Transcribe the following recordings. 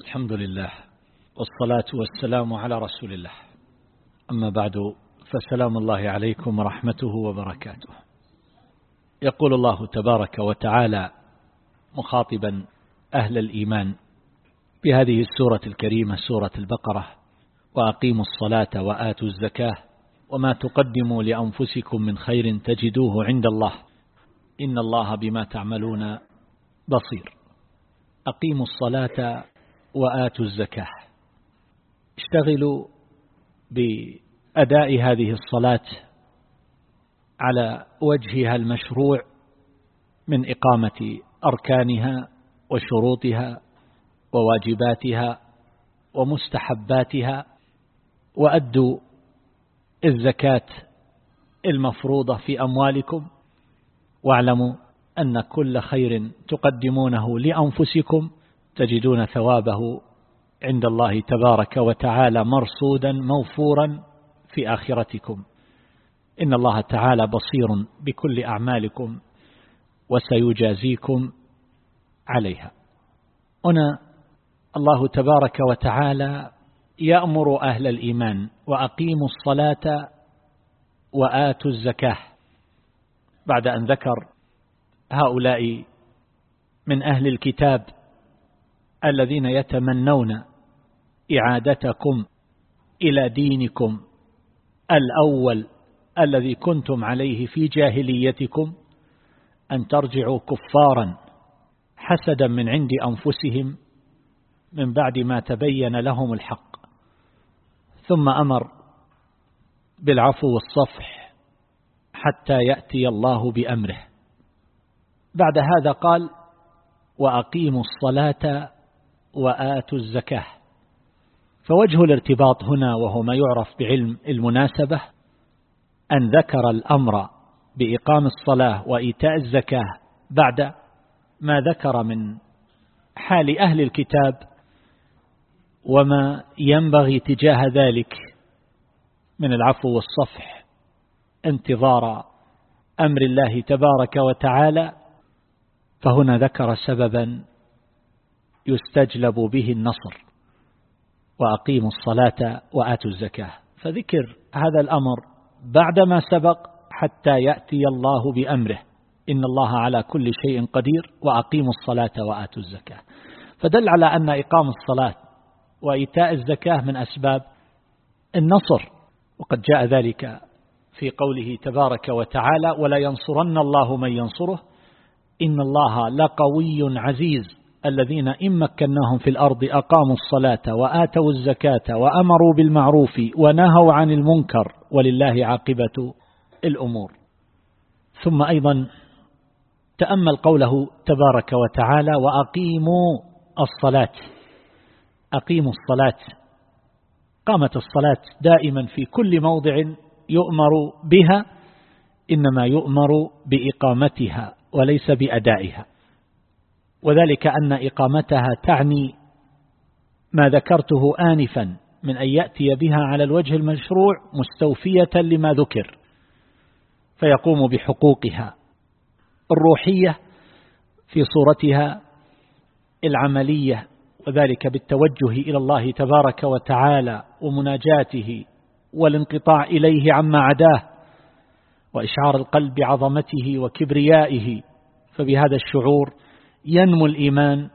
الحمد لله والصلاة والسلام على رسول الله. أما بعد فسلام الله عليكم ورحمته وبركاته. يقول الله تبارك وتعالى مخاطبا أهل الإيمان بهذه السورة الكريمة سورة البقرة وأقيموا الصلاة وآتوا الزكاة وما تقدموا لأنفسكم من خير تجدوه عند الله. إن الله بما تعملون بصير. أقيموا الصلاة وآتوا الزكاة. اشتغلوا بأداء هذه الصلاة على وجهها المشروع من إقامة أركانها وشروطها وواجباتها ومستحباتها وأدوا الزكاة المفروضة في أموالكم. واعلموا أن كل خير تقدمونه لأنفسكم تجدون ثوابه عند الله تبارك وتعالى مرصودا موفورا في آخرتكم. إن الله تعالى بصير بكل أعمالكم وسيجازيكم عليها. هنا الله تبارك وتعالى يأمر أهل الإيمان وأقيموا الصلاة وآتوا الزكاة. بعد أن ذكر هؤلاء من أهل الكتاب الذين يتمنون إعادتكم إلى دينكم الأول الذي كنتم عليه في جاهليتكم أن ترجعوا كفارا حسدا من عند أنفسهم من بعد ما تبين لهم الحق. ثم أمر بالعفو والصفح حتى يأتي الله بأمره. بعد هذا قال وأقيموا الصلاة وآتوا الزكاة. فوجه الارتباط هنا وهو ما يعرف بعلم المناسبة أن ذكر الأمر بإقام الصلاة وإيتاء الزكاة بعد ما ذكر من حال أهل الكتاب وما ينبغي تجاه ذلك من العفو والصفح. انتظار أمر الله تبارك وتعالى فهنا ذكر سببا يستجلب به النصر وأقيموا الصلاة وآتوا الزكاة. فذكر هذا الأمر بعدما سبق حتى يأتي الله بأمره. إن الله على كل شيء قدير وأقيموا الصلاة وآتوا الزكاة. فدل على أن إقام الصلاة وإيتاء الزكاة من أسباب النصر. وقد جاء ذلك في قوله تبارك وتعالى ولا ينصرن الله من ينصره إن الله لقوي عزيز. الذين إن مكناهم في الأرض أقاموا الصلاة وآتوا الزكاة وأمروا بالمعروف ونهوا عن المنكر ولله عاقبة الأمور. ثم أيضا تأمل قوله تبارك وتعالى وأقيموا الصلاة. أقيموا الصلاة. قامت الصلاة دائما في كل موضع يؤمر بها إنما يؤمر بإقامتها وليس بأدائها. وذلك أن إقامتها تعني ما ذكرته آنفا من أن يأتي بها على الوجه المشروع مستوفية لما ذكر فيقوم بحقوقها الروحية في صورتها العملية وذلك بالتوجه إلى الله تبارك وتعالى ومناجاته والانقطاع إليه عما عداه وإشعار القلب بعظمته وكبريائه فبهذا الشعور ينمو الإيمان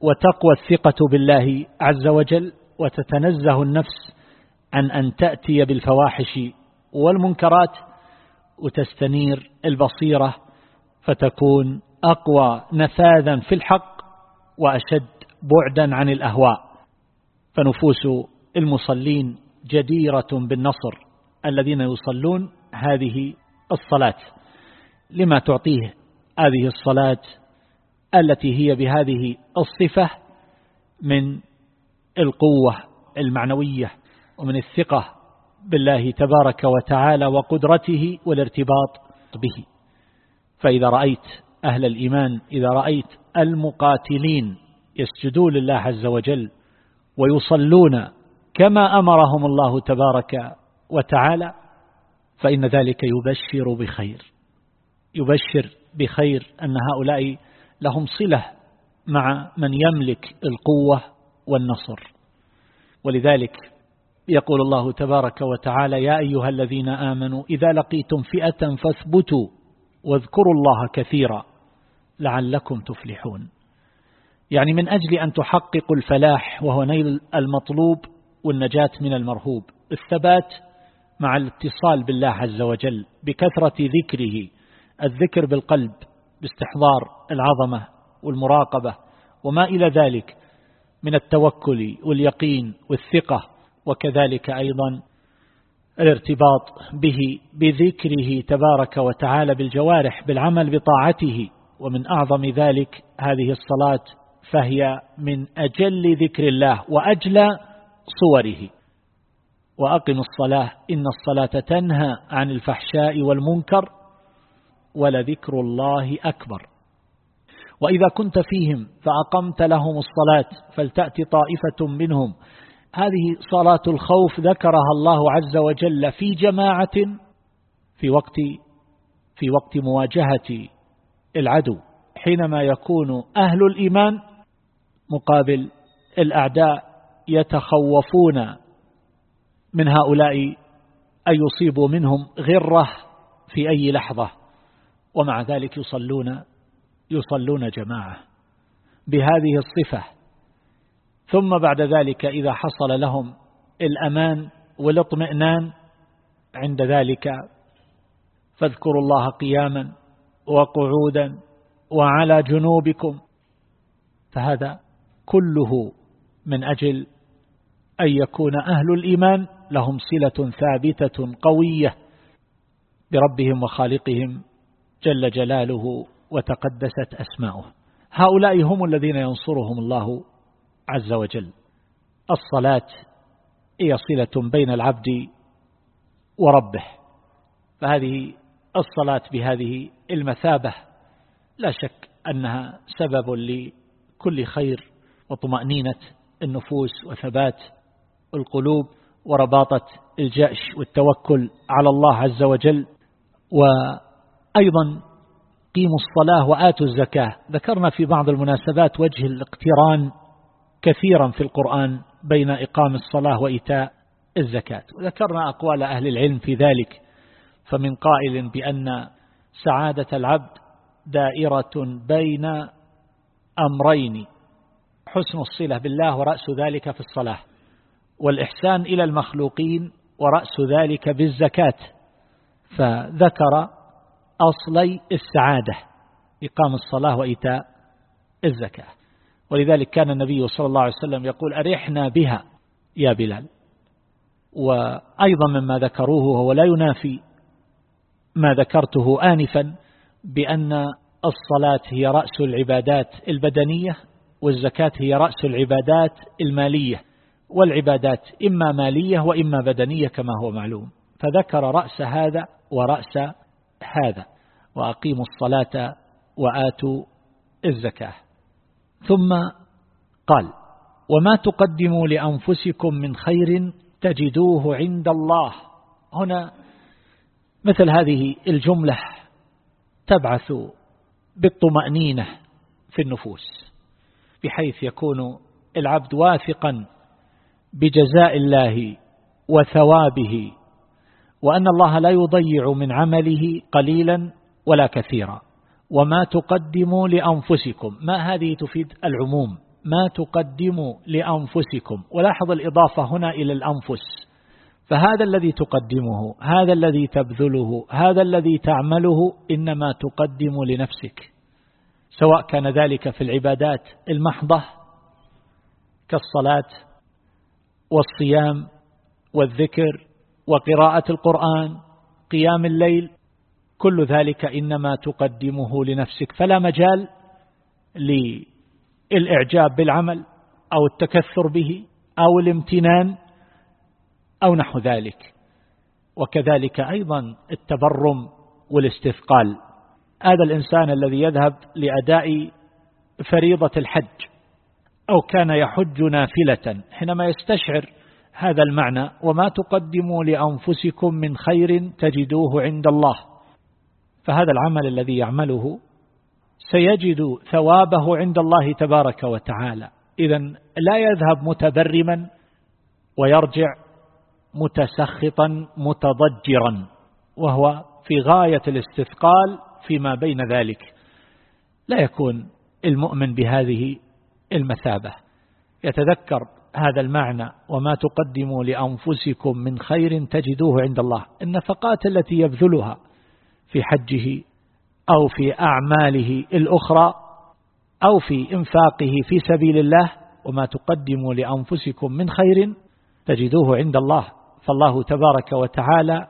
وتقوى الثقة بالله عز وجل وتتنزه النفس عن أن تأتي بالفواحش والمنكرات وتستنير البصيرة فتكون أقوى نفاذا في الحق وأشد بعدا عن الأهواء. فنفوس المصلين جديرة بالنصر الذين يصلون هذه الصلاة. لما تعطيه هذه الصلاة التي هي بهذه الصفة من القوة المعنوية ومن الثقة بالله تبارك وتعالى وقدرته والارتباط به. فإذا رأيت أهل الإيمان إذا رأيت المقاتلين يسجدون لله عز وجل ويصلون كما أمرهم الله تبارك وتعالى فإن ذلك يبشر بخير. يبشر بخير أن هؤلاء لهم صلة مع من يملك القوة والنصر. ولذلك يقول الله تبارك وتعالى يا أيها الذين آمنوا إذا لقيتم فئة فاثبتوا واذكروا الله كثيرا لعلكم تفلحون. يعني من أجل أن تحققوا الفلاح وهو نيل المطلوب والنجاة من المرهوب. الثبات مع الاتصال بالله عز وجل بكثرة ذكره الذكر بالقلب باستحضار العظمة والمراقبة وما إلى ذلك من التوكل واليقين والثقة وكذلك أيضا الارتباط به بذكره تبارك وتعالى بالجوارح بالعمل بطاعته ومن أعظم ذلك هذه الصلاة فهي من أجل ذكر الله وأجلى صوره. وأقم الصلاة إن الصلاة تنهى عن الفحشاء والمنكر ولذكر الله أكبر. وإذا كنت فيهم فأقمت لهم الصلاة فلتأت طائفة منهم. هذه صلاة الخوف ذكرها الله عز وجل في جماعة في وقت في وقت مواجهة العدو حينما يكون أهل الإيمان مقابل الأعداء يتخوفون من هؤلاء أن يصيبوا منهم غرة في أي لحظة. ومع ذلك يصلون يصلون جماعة بهذه الصفة. ثم بعد ذلك إذا حصل لهم الأمان والاطمئنان عند ذلك فاذكروا الله قياما وقعودا وعلى جنوبكم. فهذا كله من أجل أن يكون أهل الإيمان لهم صلة ثابتة قوية بربهم وخالقهم جل جلاله وتقدست أسماؤه. هؤلاء هم الذين ينصرهم الله عز وجل. الصلاة هي صلة بين العبد وربه. فهذه الصلاة بهذه المثابة لا شك أنها سبب لكل خير وطمأنينة النفوس وثبات القلوب ورباطة الجأش والتوكل على الله عز وجل. وأيضا قيموا الصلاة وآتوا الزكاة. ذكرنا في بعض المناسبات وجه الاقتران كثيرا في القرآن بين إقام الصلاة وإيتاء الزكاة. وذكرنا أقوال أهل العلم في ذلك فمن قائل بأن سعادة العبد دائرة بين أمرين حسن الصلة بالله ورأس ذلك في الصلاة والإحسان إلى المخلوقين ورأس ذلك بالزكاة. فذكر أصلي السعادة إقام الصلاة وإيتاء الزكاة. ولذلك كان النبي صلى الله عليه وسلم يقول أرحنا بها يا بلال. وأيضا مما ذكروه هو لا ينافي ما ذكرته آنفا بأن الصلاة هي رأس العبادات البدنية والزكاة هي رأس العبادات المالية والعبادات إما مالية وإما بدنية كما هو معلوم. فذكر رأس هذا ورأس هذا وأقيموا الصلاة وآتوا الزكاة. ثم قال وما تقدموا لأنفسكم من خير تجدوه عند الله. هنا مثل هذه الجملة تبعث بالطمأنينة في النفوس بحيث يكون العبد واثقا بجزاء الله وثوابه وأن الله لا يضيع من عمله قليلا ولا كثيرا. وما تقدموا لأنفسكم ما هذه تفيد؟ العموم ما تقدموا لأنفسكم. ولاحظ الإضافة هنا إلى الأنفس. فهذا الذي تقدمه هذا الذي تبذله هذا الذي تعمله إنما تقدم لنفسك. سواء كان ذلك في العبادات المحضة كالصلاة والصيام والذكر وقراءة القرآن قيام الليل كل ذلك إنما تقدمه لنفسك. فلا مجال للإعجاب بالعمل أو التكثر به أو الامتنان أو نحو ذلك. وكذلك أيضا التبرم والاستثقال. هذا الإنسان الذي يذهب لأداء فريضة الحج أو كان يحج نافلة حينما يستشعر هذا المعنى وما تقدموا لأنفسكم من خير تجدوه عند الله. فهذا العمل الذي يعمله سيجد ثوابه عند الله تبارك وتعالى. إذا لا يذهب متبرما ويرجع متسخطا متضجرا. وهو في غاية الاستثقال فيما بين ذلك. لا يكون المؤمن بهذه المثابة. يتذكر هذا المعنى وما تقدموا لأنفسكم من خير تجدوه عند الله. النفقات التي يبذلها في حجه أو في أعماله الأخرى أو في إنفاقه في سبيل الله وما تقدموا لأنفسكم من خير تجدوه عند الله. فالله تبارك وتعالى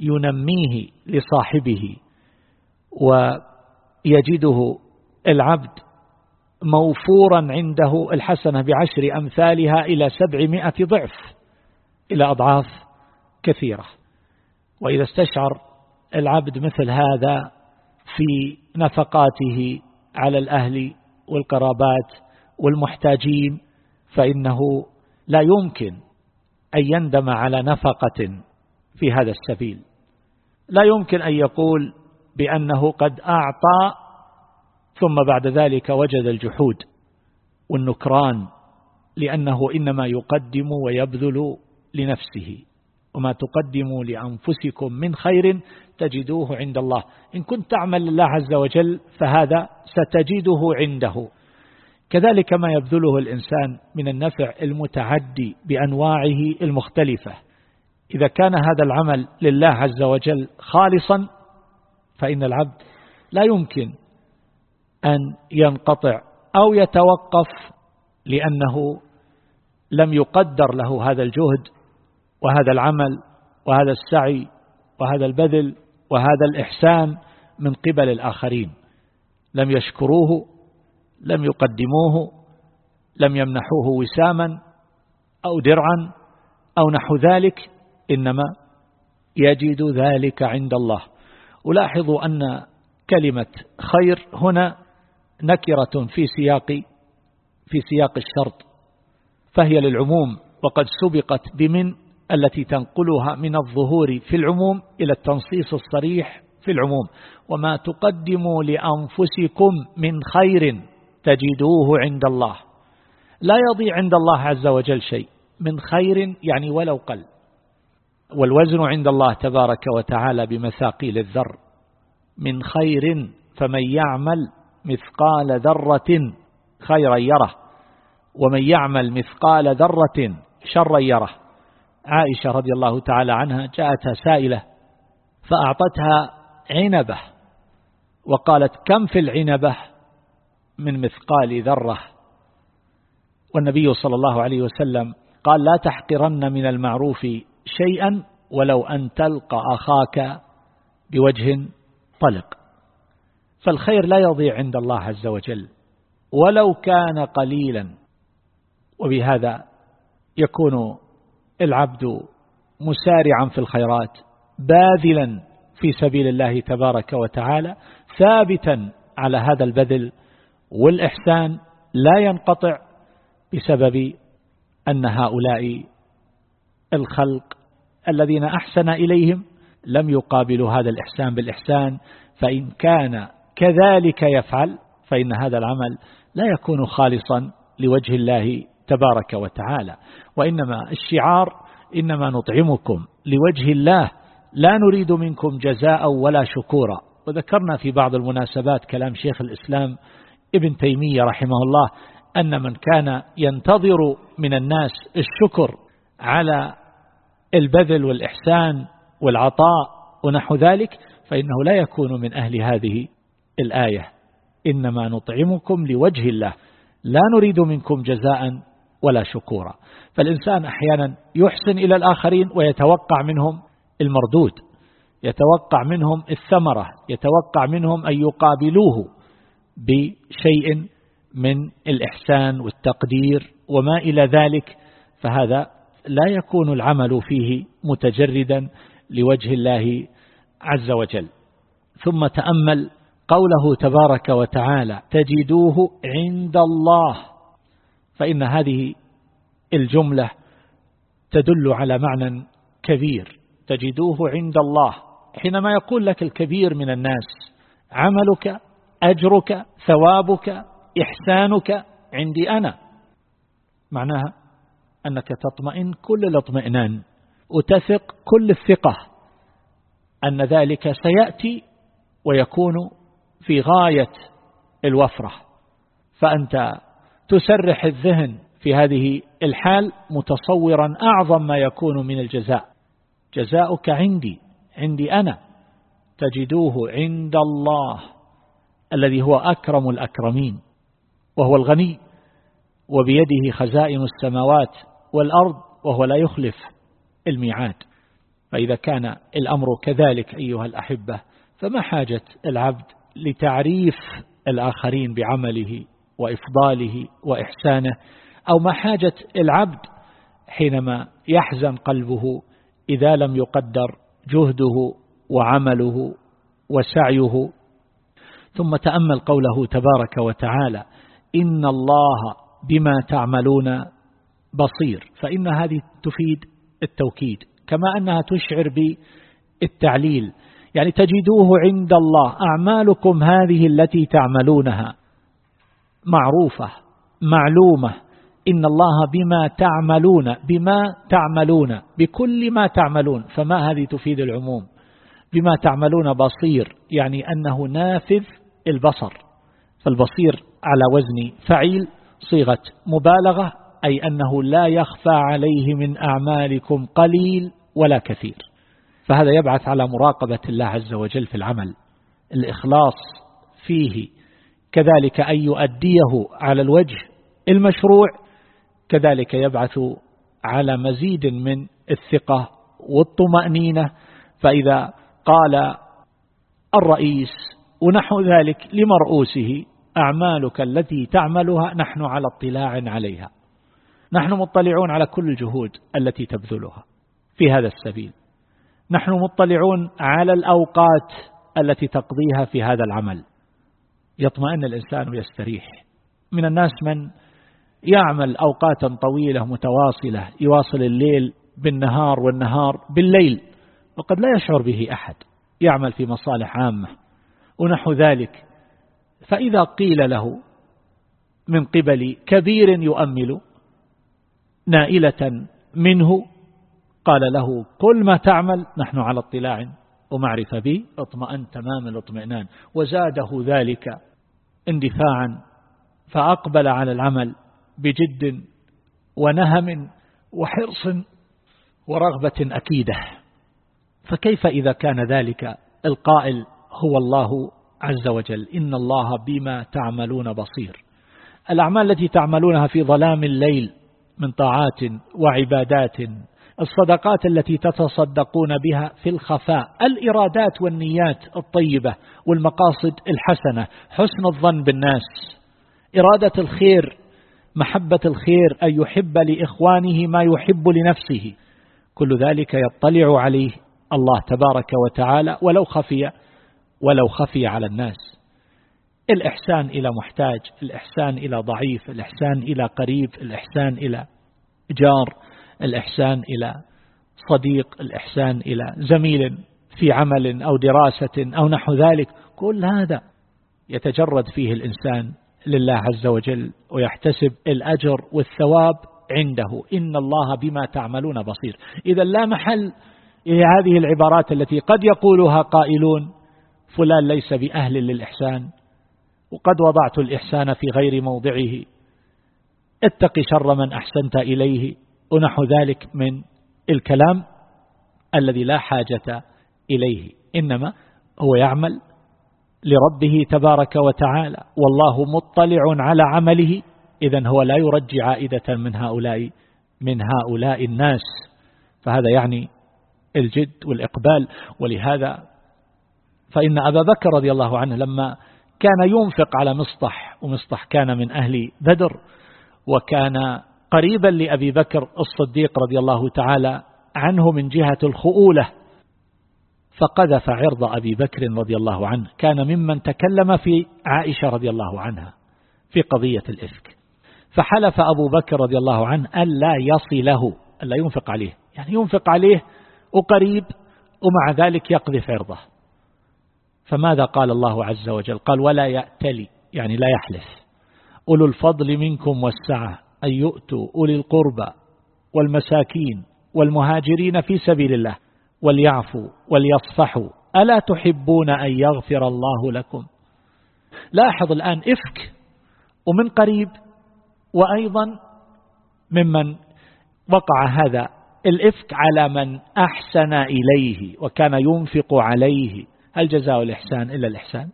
ينميه لصاحبه ويجده العبد موفورا عنده الحسنة بعشر أمثالها إلى سبعمائة ضعف إلى أضعاف كثيرة. وإذا استشعر العبد مثل هذا في نفقاته على الأهل والقرابات والمحتاجين فإنه لا يمكن أن يندم على نفقة في هذا السبيل. لا يمكن أن يقول بأنه قد أعطى ثم بعد ذلك وجد الجحود والنكران لأنه إنما يقدم ويبذل لنفسه وما تقدموا لأنفسكم من خير تجدوه عند الله. إن كنت تعمل لله عز وجل فهذا ستجده عنده. كذلك ما يبذله الإنسان من النفع المتعدي بأنواعه المختلفة. إذا كان هذا العمل لله عز وجل خالصا فإن العبد لا يمكن أن ينقطع أو يتوقف لأنه لم يقدر له هذا الجهد وهذا العمل وهذا السعي وهذا البذل وهذا الإحسان من قبل الآخرين. لم يشكروه لم يقدموه لم يمنحوه وساما أو درعا أو نحو ذلك إنما يجد ذلك عند الله. ولاحظوا أن كلمة خير هنا نكرة في سياق في سياق الشرط فهي للعموم وقد سبقت بمن التي تنقلها من الظهور في العموم إلى التنصيص الصريح في العموم. وما تقدموا لأنفسكم من خير تجدوه عند الله. لا يضيع عند الله عز وجل شيء. من خير يعني ولو قل. والوزن عند الله تبارك وتعالى بمثاقيل الذر. من خير فمن يعمل مثقال ذرة خيرا يره ومن يعمل مثقال ذرة شرا يره. عائشة رضي الله تعالى عنها جاءتها سائلة فأعطتها عنبة وقالت كم في العنبة؟ من مثقال ذرة. والنبي صلى الله عليه وسلم قال لا تحقرن من المعروف شيئا ولو أن تلقى أخاك بوجه طلق. فالخير لا يضيع عند الله عز وجل. ولو كان قليلا. وبهذا يكون العبد مسارعا في الخيرات باذلا في سبيل الله تبارك وتعالى ثابتا على هذا البذل والإحسان لا ينقطع بسبب أن هؤلاء الخلق الذين أحسن إليهم لم يقابلوا هذا الإحسان بالإحسان فإن كان كذلك يفعل فإن هذا العمل لا يكون خالصا لوجه الله تبارك وتعالى. وإنما الشعار إنما نطعمكم لوجه الله لا نريد منكم جزاء ولا شكورا. وذكرنا في بعض المناسبات كلام شيخ الإسلام ابن تيمية رحمه الله أن من كان ينتظر من الناس الشكر على البذل والإحسان والعطاء ونحو ذلك فإنه لا يكون من أهل هذه الآية. إنما نطعمكم لوجه الله. لا نريد منكم جزاء ولا شكورا. فالإنسان أحيانا يحسن إلى الآخرين ويتوقع منهم المردود. يتوقع منهم الثمرة. يتوقع منهم أن يقابلوه بشيء من الإحسان والتقدير وما إلى ذلك. فهذا لا يكون العمل فيه متجردا لوجه الله عز وجل. ثم تأمل قوله تبارك وتعالى تجدوه عند الله. فإن هذه الجملة تدل على معنى كبير. تجدوه عند الله. حينما يقول لك الكبير من الناس عملك أجرك ثوابك إحسانك عندي أنا. معناها أنك تطمئن كل الاطمئنان. وتثق كل الثقة أن ذلك سيأتي ويكون في غاية الوفرة. فأنت تسرح الذهن في هذه الحال متصورا أعظم ما يكون من الجزاء. جزاؤك عندي عندي أنا تجدوه عند الله الذي هو أكرم الأكرمين وهو الغني وبيده خزائن السماوات والأرض وهو لا يخلف الميعاد. فإذا كان الأمر كذلك أيها الأحبة فما حاجة العبد لتعريف الآخرين بعمله وإفضاله وإحسانه أو ما حاجة العبد حينما يحزن قلبه إذا لم يقدر جهده وعمله وسعيه. ثم تأمل قوله تبارك وتعالى إن الله بما تعملون بصير. فإن هذه تفيد التوكيد كما أنها تشعر بالتعليل. يعني تجدوه عند الله. أعمالكم هذه التي تعملونها معروفة معلومة. إن الله بما تعملون بما تعملون بكل ما تعملون. فما هذه تفيد العموم؟ بما تعملون بصير يعني أنه نافذ البصر. فالبصير على وزن فعيل صيغة مبالغة أي أنه لا يخفى عليه من أعمالكم قليل ولا كثير. فهذا يبعث على مراقبة الله عز وجل في العمل. الإخلاص فيه كذلك أن يؤديه على الوجه المشروع كذلك يبعث على مزيد من الثقة والطمأنينة. فإذا قال الرئيس ونحو ذلك لمرؤوسه أعمالك التي تعملها نحن على اطلاع عليها نحن مطلعون على كل الجهود التي تبذلها في هذا السبيل نحن مطلعون على الأوقات التي تقضيها في هذا العمل. يطمئن الإنسان ويستريح. من الناس من يعمل أوقاتا طويلة متواصلة يواصل الليل بالنهار والنهار بالليل وقد لا يشعر به أحد. يعمل في مصالح عامة ونحو ذلك. فإذا قيل له من قبل كبير يؤمل نائلة منه قال له كل ما تعمل نحن على اطلاع ومعرفة به اطمأن تمام الاطمئنان. وزاده ذلك اندفاعا فأقبل على العمل بجد ونهم وحرص ورغبة أكيدة. فكيف إذا كان ذلك؟ القائل هو الله عز وجل. إن الله بما تعملون بصير. الأعمال التي تعملونها في ظلام الليل من طاعات وعبادات الصدقات التي تتصدقون بها في الخفاء الإرادات والنيات الطيبة والمقاصد الحسنة حسن الظن بالناس. إرادة الخير محبة الخير أن يحب لإخوانه ما يحب لنفسه. كل ذلك يطلع عليه الله تبارك وتعالى ولو خفي ولو خفي على الناس. الإحسان إلى محتاج الإحسان إلى ضعيف الإحسان إلى قريب الإحسان إلى جار. الإحسان إلى صديق الإحسان إلى زميل في عمل أو دراسة أو نحو ذلك. كل هذا يتجرد فيه الإنسان لله عز وجل ويحتسب الأجر والثواب عنده. إن الله بما تعملون بصير. إذا لا محل هذه العبارات التي قد يقولها قائلون فلان ليس بأهل للإحسان وقد وضعت الإحسان في غير موضعه. اتق شر من أحسنت إليه. ونحو ذلك من الكلام الذي لا حاجة إليه إنما هو يعمل لربه تبارك وتعالى والله مطلع على عمله إذا هو لا يرجي عائدة من هؤلاء من هؤلاء الناس. فهذا يعني الجد والإقبال. ولهذا فإن أبا بكر رضي الله عنه لما كان ينفق على مصطح ومصطح كان من أهل بدر وكان قريبا لأبي بكر الصديق رضي الله تعالى عنه من جهة الخؤولة فقذف عرض أبي بكر رضي الله عنه. كان ممن تكلم في عائشة رضي الله عنها في قضية الإفك. فحلف أبو بكر رضي الله عنه ألا يصله ألا ينفق عليه. يعني ينفق عليه وقريب ومع ذلك يقذف عرضه. فماذا قال الله عز وجل؟ قال ولا يأتلي. يعني لا يحلف. أولو الفضل منكم والسعة. أن يؤتوا أولي القربى والمساكين والمهاجرين في سبيل الله وليعفوا وليصفحوا. ألا تحبون أن يغفر الله لكم؟ لاحظ الآن إفك ومن قريب وأيضا ممن وقع هذا الإفك على من أحسن إليه وكان ينفق عليه. هل جزاء الإحسان إلا الإحسان؟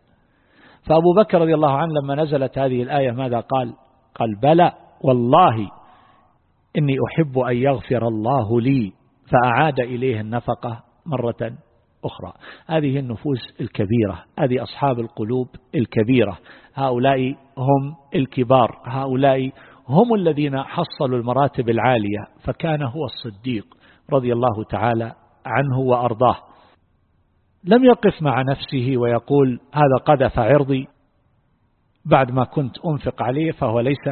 فأبو بكر رضي الله عنه لما نزلت هذه الآية ماذا قال؟ قال بلى. والله إني أحب أن يغفر الله لي فأعاد إليه النفقة مرة أخرى. هذه النفوس الكبيرة هذه أصحاب القلوب الكبيرة. هؤلاء هم الكبار هؤلاء هم الذين حصلوا المراتب العالية. فكان هو الصديق رضي الله تعالى عنه وأرضاه. لم يقف مع نفسه ويقول هذا قذف عرضي بعد ما كنت أنفق عليه فهو ليس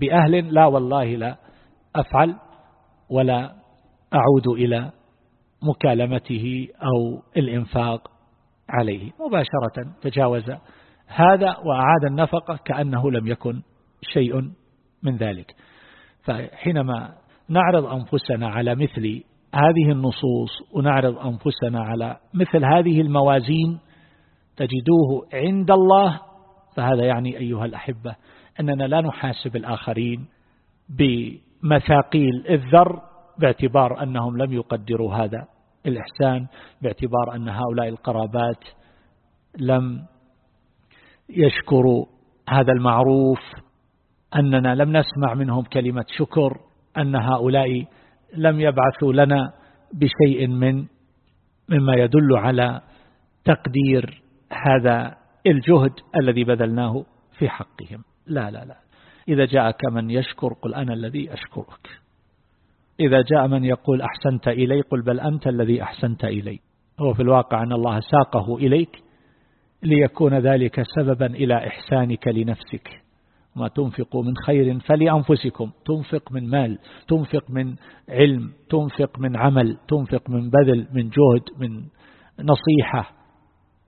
بأهل لا والله لا أفعل ولا أعود إلى مكالمته أو الإنفاق عليه. مباشرة تجاوز هذا وأعاد النفقة كأنه لم يكن شيء من ذلك. فحينما نعرض أنفسنا على مثل هذه النصوص ونعرض أنفسنا على مثل هذه الموازين تجدوه عند الله فهذا يعني أيها الأحبة أننا لا نحاسب الآخرين بمثاقيل الذر باعتبار أنهم لم يقدروا هذا الإحسان باعتبار أن هؤلاء القرابات لم يشكروا هذا المعروف أننا لم نسمع منهم كلمة شكر أن هؤلاء لم يبعثوا لنا بشيء من مما يدل على تقدير هذا الجهد الذي بذلناه في حقهم. لا لا لا. إذا جاءك من يشكر قل أنا الذي أشكرك. إذا جاء من يقول أحسنت إلي قل بل أنت الذي أحسنت إلي. هو في الواقع أن الله ساقه إليك ليكون ذلك سببا إلى إحسانك لنفسك. ما تنفقوا من خير فلأنفسكم. تنفق من مال تنفق من علم تنفق من عمل تنفق من بذل من جهد من نصيحة.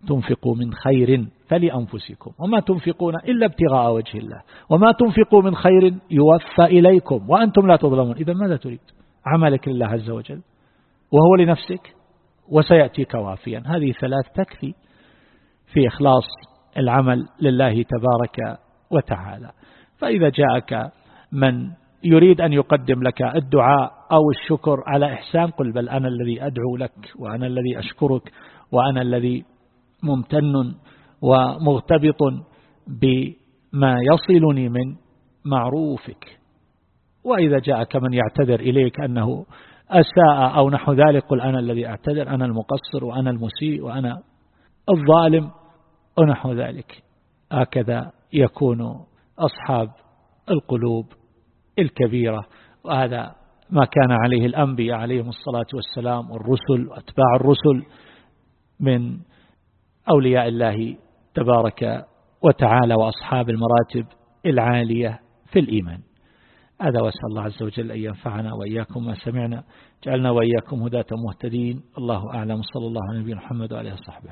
تنفقوا من خير. فلأنفسكم وما تنفقون إلا ابتغاء وجه الله. وما تنفقوا من خير يوفى إليكم. وأنتم لا تظلمون. إذا ماذا تريد؟ عملك لله عز وجل. وهو لنفسك. وسيأتيك وافيا. هذه ثلاث تكفي في إخلاص العمل لله تبارك وتعالى. فإذا جاءك من يريد أن يقدم لك الدعاء أو الشكر على إحسان قل بل أنا الذي أدعو لك وأنا الذي أشكرك وأنا الذي ممتن ومغتبط بما يصلني من معروفك. وإذا جاءك من يعتذر إليك أنه أساء أو نحو ذلك قل أنا الذي أعتذر أنا المقصر وأنا المسيء وأنا الظالم ونحو ذلك. هكذا يكون أصحاب القلوب الكبيرة. وهذا ما كان عليه الأنبياء عليهم الصلاة والسلام والرسل وأتباع الرسل من أولياء الله تبارك وتعالى وأصحاب المراتب العالية في الإيمان. هذا وأسأل الله عز وجل أن ينفعنا وإياكم ما سمعنا. جعلنا وإياكم هداة مهتدين الله أعلم. صلى الله على نبينا محمد وعليه وصحبه.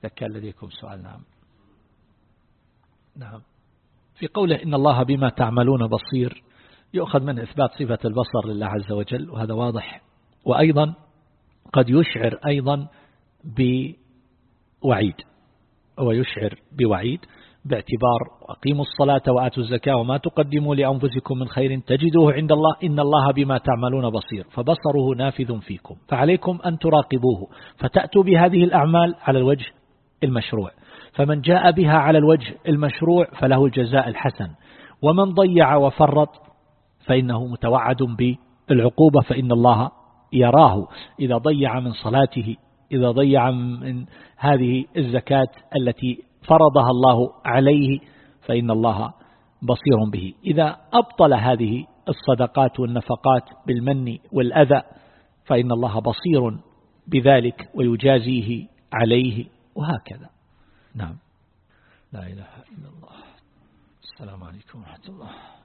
إذا كان لديكم سؤال نعم. نعم. في قوله إن الله بما تعملون بصير يؤخذ من إثبات صفة البصر لله عز وجل وهذا واضح. وأيضا قد يشعر أيضا بوعيد. ويشعر بوعيد. باعتبار أقيموا الصلاة وآتوا الزكاة وما تقدموا لأنفسكم من خير تجدوه عند الله. إن الله بما تعملون بصير. فبصره نافذ فيكم. فعليكم أن تراقبوه. فتأتوا بهذه الأعمال على الوجه المشروع. فمن جاء بها على الوجه المشروع فله الجزاء الحسن. ومن ضيع وفرط فإنه متوعد بالعقوبة. فإن الله يراه. إذا ضيع من صلاته إذا ضيع من هذه الزكاة التي فرضها الله عليه فإن الله بصير به. إذا أبطل هذه الصدقات والنفقات بالمن والأذى فإن الله بصير بذلك ويجازيه عليه وهكذا. نعم. لا إله إلا الله. السلام عليكم ورحمة الله.